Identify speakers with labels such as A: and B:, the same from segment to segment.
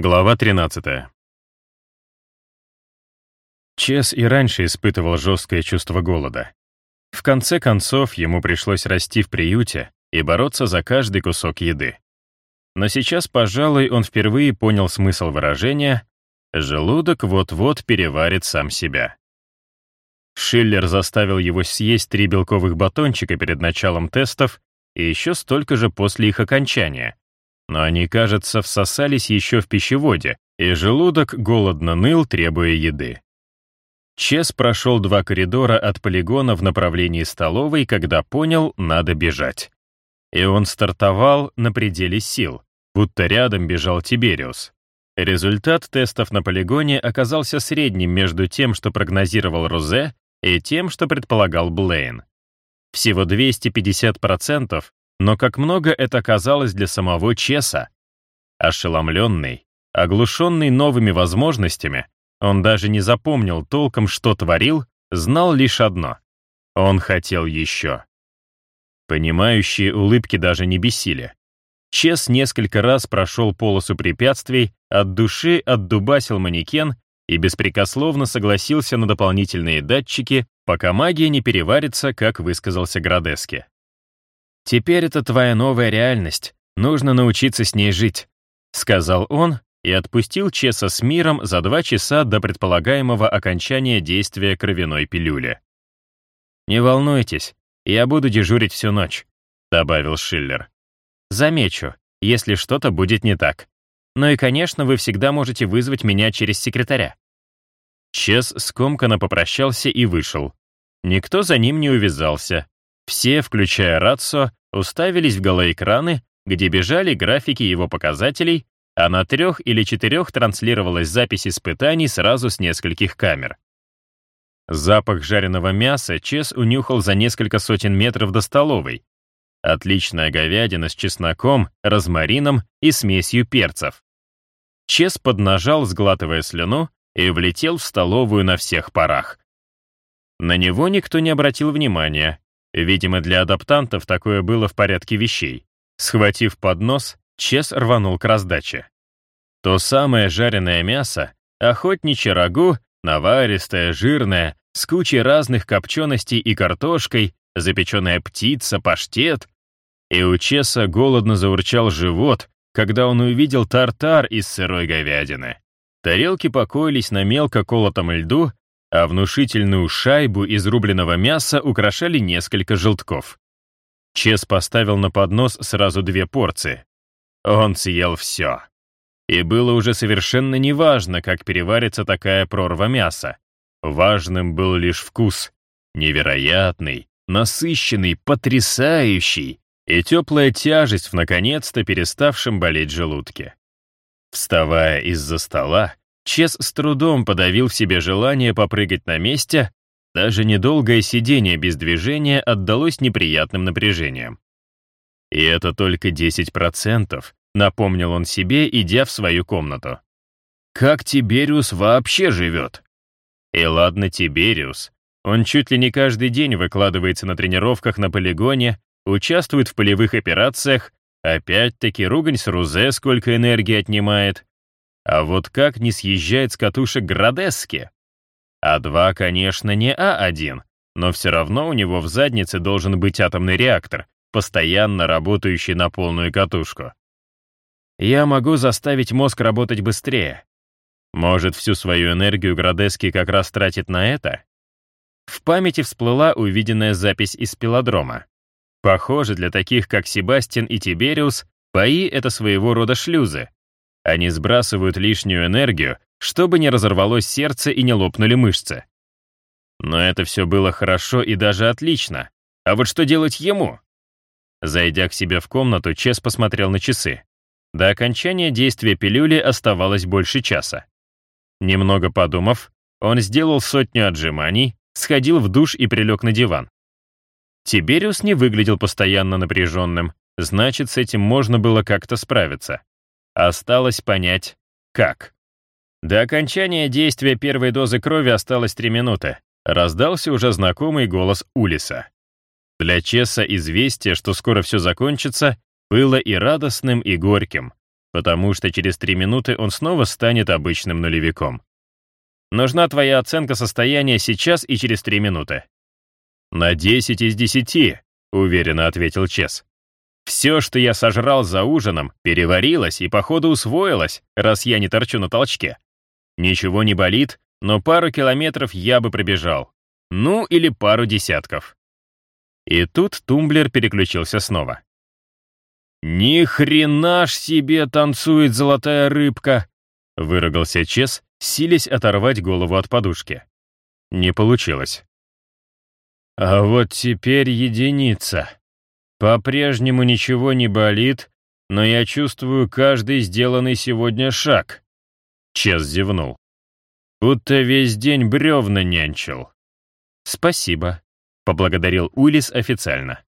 A: Глава 13. Чес и раньше испытывал жесткое чувство голода. В конце концов, ему пришлось расти в приюте и бороться за каждый кусок еды. Но сейчас, пожалуй, он впервые понял смысл выражения «желудок вот-вот переварит сам себя». Шиллер заставил его съесть три белковых батончика перед началом тестов и еще столько же после их окончания, но они, кажется, всосались еще в пищеводе, и желудок голодно ныл, требуя еды. Чес прошел два коридора от полигона в направлении столовой, когда понял, надо бежать. И он стартовал на пределе сил, будто рядом бежал Тибериус. Результат тестов на полигоне оказался средним между тем, что прогнозировал Розе, и тем, что предполагал Блейн. Всего 250%, но как много это казалось для самого Чеса. Ошеломленный, оглушенный новыми возможностями, он даже не запомнил толком, что творил, знал лишь одно — он хотел еще. Понимающие улыбки даже не бесили. Чес несколько раз прошел полосу препятствий, от души отдубасил манекен и беспрекословно согласился на дополнительные датчики, пока магия не переварится, как высказался Градески. «Теперь это твоя новая реальность. Нужно научиться с ней жить», — сказал он и отпустил Чеса с миром за два часа до предполагаемого окончания действия кровяной пилюли. «Не волнуйтесь, я буду дежурить всю ночь», — добавил Шиллер. «Замечу, если что-то будет не так. Ну и, конечно, вы всегда можете вызвать меня через секретаря». Чес скомканно попрощался и вышел. Никто за ним не увязался. Все, включая Рацо, уставились в голоэкраны, где бежали графики его показателей, а на трех или четырех транслировалась запись испытаний сразу с нескольких камер. Запах жареного мяса Чес унюхал за несколько сотен метров до столовой. Отличная говядина с чесноком, розмарином и смесью перцев. Чес поднажал, сглатывая слюну, и влетел в столовую на всех парах. На него никто не обратил внимания, Видимо, для адаптантов такое было в порядке вещей. Схватив поднос, Чес рванул к раздаче. То самое жареное мясо, охотничье рагу, наваристое, жирное, с кучей разных копченостей и картошкой, запеченная птица, паштет. И у Чеса голодно заурчал живот, когда он увидел тартар из сырой говядины. Тарелки покоились на мелко колотом льду, а внушительную шайбу из рубленого мяса украшали несколько желтков. Чес поставил на поднос сразу две порции. Он съел все. И было уже совершенно неважно, как переварится такая прорва мяса. Важным был лишь вкус. Невероятный, насыщенный, потрясающий и теплая тяжесть в наконец-то переставшем болеть желудке. Вставая из-за стола, Чес с трудом подавил в себе желание попрыгать на месте, даже недолгое сидение без движения отдалось неприятным напряжением. И это только 10%, напомнил он себе, идя в свою комнату. Как Тибериус вообще живет? И ладно Тибериус, он чуть ли не каждый день выкладывается на тренировках на полигоне, участвует в полевых операциях, опять-таки ругань с Рузе сколько энергии отнимает, а вот как не съезжает с катушек Градески? А2, конечно, не А1, но все равно у него в заднице должен быть атомный реактор, постоянно работающий на полную катушку. Я могу заставить мозг работать быстрее. Может, всю свою энергию Градески как раз тратит на это? В памяти всплыла увиденная запись из пилодрома. Похоже, для таких, как Себастьян и Тибериус, бои — это своего рода шлюзы, они сбрасывают лишнюю энергию, чтобы не разорвалось сердце и не лопнули мышцы. Но это все было хорошо и даже отлично. А вот что делать ему? Зайдя к себе в комнату, Чес посмотрел на часы. До окончания действия пилюли оставалось больше часа. Немного подумав, он сделал сотню отжиманий, сходил в душ и прилег на диван. Тибериус не выглядел постоянно напряженным, значит, с этим можно было как-то справиться. Осталось понять, как. До окончания действия первой дозы крови осталось три минуты. Раздался уже знакомый голос Улиса. Для Чесса известие, что скоро все закончится, было и радостным, и горьким. потому что через три минуты он снова станет обычным нулевиком. Нужна твоя оценка состояния сейчас и через три минуты. На 10 из 10, уверенно ответил Чес. Все, что я сожрал за ужином, переварилось и, походу, усвоилось, раз я не торчу на толчке. Ничего не болит, но пару километров я бы пробежал. Ну, или пару десятков. И тут тумблер переключился снова. «Ни хрена ж себе танцует золотая рыбка!» — выругался Чес, силясь оторвать голову от подушки. Не получилось. «А вот теперь единица. По-прежнему ничего не болит, но я чувствую каждый сделанный сегодня шаг». Чес зевнул. «Будто весь день бревна нянчил». «Спасибо», — поблагодарил Уиллис официально.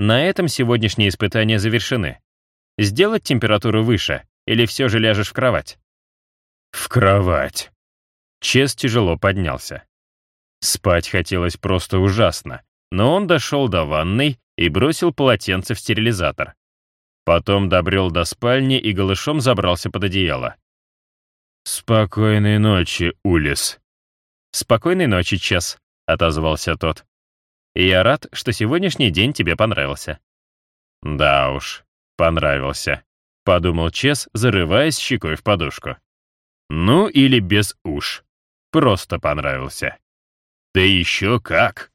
A: На этом сегодняшние испытания завершены. Сделать температуру выше или все же ляжешь в кровать? В кровать. Чес тяжело поднялся. Спать хотелось просто ужасно, но он дошел до ванной и бросил полотенце в стерилизатор. Потом добрел до спальни и голышом забрался под одеяло. «Спокойной ночи, Улис». «Спокойной ночи, Чес», — отозвался тот. Я рад, что сегодняшний день тебе понравился». «Да уж, понравился», — подумал Чес, зарываясь щекой в подушку. «Ну или без уж. Просто понравился». «Да еще как!»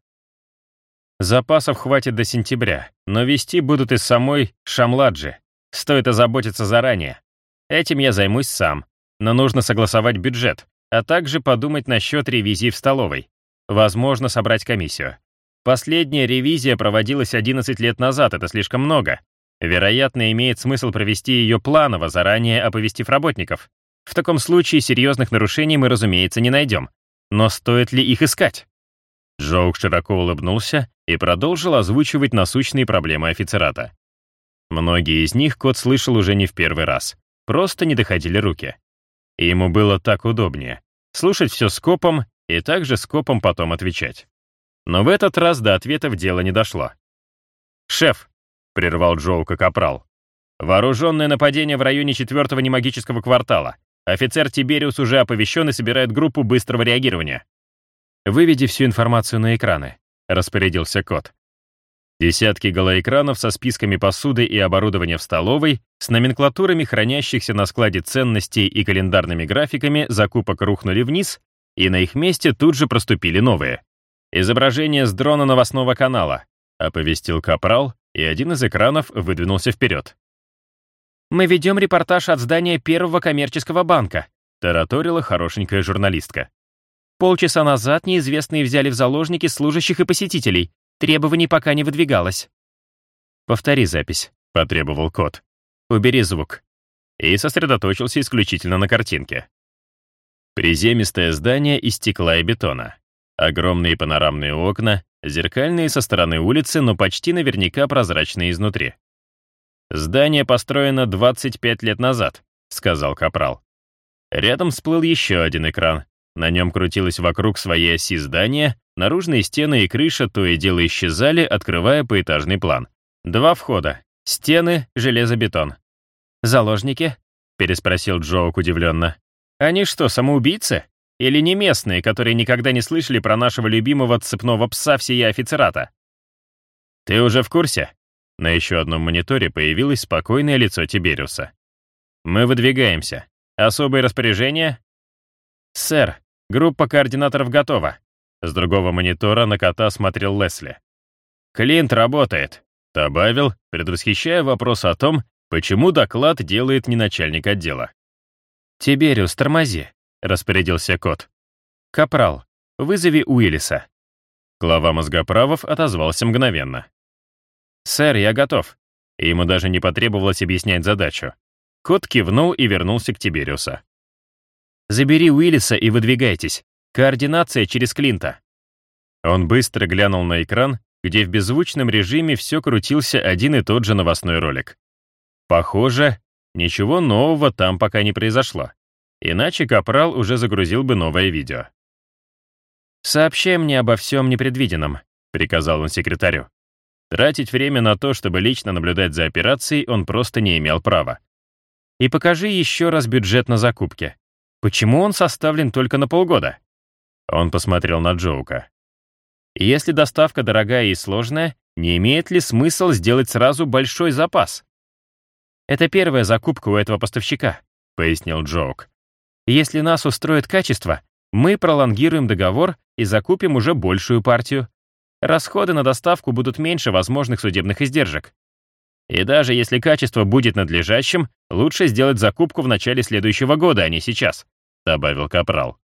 A: Запасов хватит до сентября, но вести будут из самой Шамладжи. Стоит озаботиться заранее. Этим я займусь сам, но нужно согласовать бюджет, а также подумать насчет ревизии в столовой. Возможно, собрать комиссию. Последняя ревизия проводилась 11 лет назад, это слишком много. Вероятно, имеет смысл провести ее планово, заранее оповестив работников. В таком случае серьезных нарушений мы, разумеется, не найдем. Но стоит ли их искать? Джоук широко улыбнулся и продолжил озвучивать насущные проблемы офицерата. Многие из них кот слышал уже не в первый раз. Просто не доходили руки. И ему было так удобнее. Слушать все скопом и также скопом потом отвечать. Но в этот раз до ответов дело не дошло. «Шеф», — прервал Джоука Капрал, «вооруженное нападение в районе четвертого немагического квартала. Офицер Тибериус уже оповещен и собирает группу быстрого реагирования». «Выведи всю информацию на экраны», — распорядился кот. Десятки голоэкранов со списками посуды и оборудования в столовой, с номенклатурами хранящихся на складе ценностей и календарными графиками закупок рухнули вниз, и на их месте тут же проступили новые. «Изображение с дрона новостного канала», — оповестил Капрал, и один из экранов выдвинулся вперед. «Мы ведем репортаж от здания Первого коммерческого банка», — тараторила хорошенькая журналистка. «Полчаса назад неизвестные взяли в заложники служащих и посетителей. Требований пока не выдвигалось». «Повтори запись», — потребовал кот. «Убери звук». И сосредоточился исключительно на картинке. Приземистое здание из стекла и бетона. Огромные панорамные окна, зеркальные со стороны улицы, но почти наверняка прозрачные изнутри. «Здание построено 25 лет назад», — сказал Капрал. Рядом всплыл еще один экран. На нем крутилось вокруг своей оси здания, наружные стены и крыша то и дело исчезали, открывая поэтажный план. Два входа. Стены, железобетон. «Заложники?» — переспросил Джоук удивленно. «Они что, самоубийцы?» Или не местные, которые никогда не слышали про нашего любимого цепного пса всея офицерата? Ты уже в курсе? На еще одном мониторе появилось спокойное лицо Тибериуса. Мы выдвигаемся. Особые распоряжения? Сэр, группа координаторов готова. С другого монитора на кота смотрел Лесли. Клинт работает, добавил, предвосхищая вопрос о том, почему доклад делает не начальник отдела. «Тибериус, тормози. — распорядился кот. «Капрал, вызови Уиллиса». Глава мозгоправов отозвался мгновенно. «Сэр, я готов». Ему даже не потребовалось объяснять задачу. Кот кивнул и вернулся к Тибериуса. «Забери Уиллиса и выдвигайтесь. Координация через Клинта». Он быстро глянул на экран, где в беззвучном режиме все крутился один и тот же новостной ролик. Похоже, ничего нового там пока не произошло. Иначе Капрал уже загрузил бы новое видео. «Сообщай мне обо всем непредвиденном», — приказал он секретарю. Тратить время на то, чтобы лично наблюдать за операцией, он просто не имел права. и покажи еще раз бюджет на закупки. Почему он составлен только на полгода?» Он посмотрел на Джоука. «Если доставка дорогая и сложная, не имеет ли смысл сделать сразу большой запас?» «Это первая закупка у этого поставщика», — пояснил Джоук. «Если нас устроит качество, мы пролонгируем договор и закупим уже большую партию. Расходы на доставку будут меньше возможных судебных издержек. И даже если качество будет надлежащим, лучше сделать закупку в начале следующего года, а не сейчас», — добавил Капрал.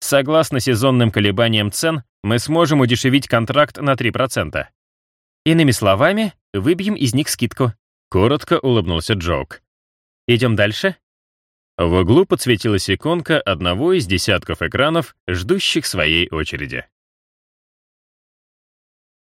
A: «Согласно сезонным колебаниям цен, мы сможем удешевить контракт на 3%. Иными словами, выбьем из них скидку», — коротко улыбнулся Джоук. «Идем дальше?» В углу подсветилась иконка одного из десятков экранов, ждущих своей очереди.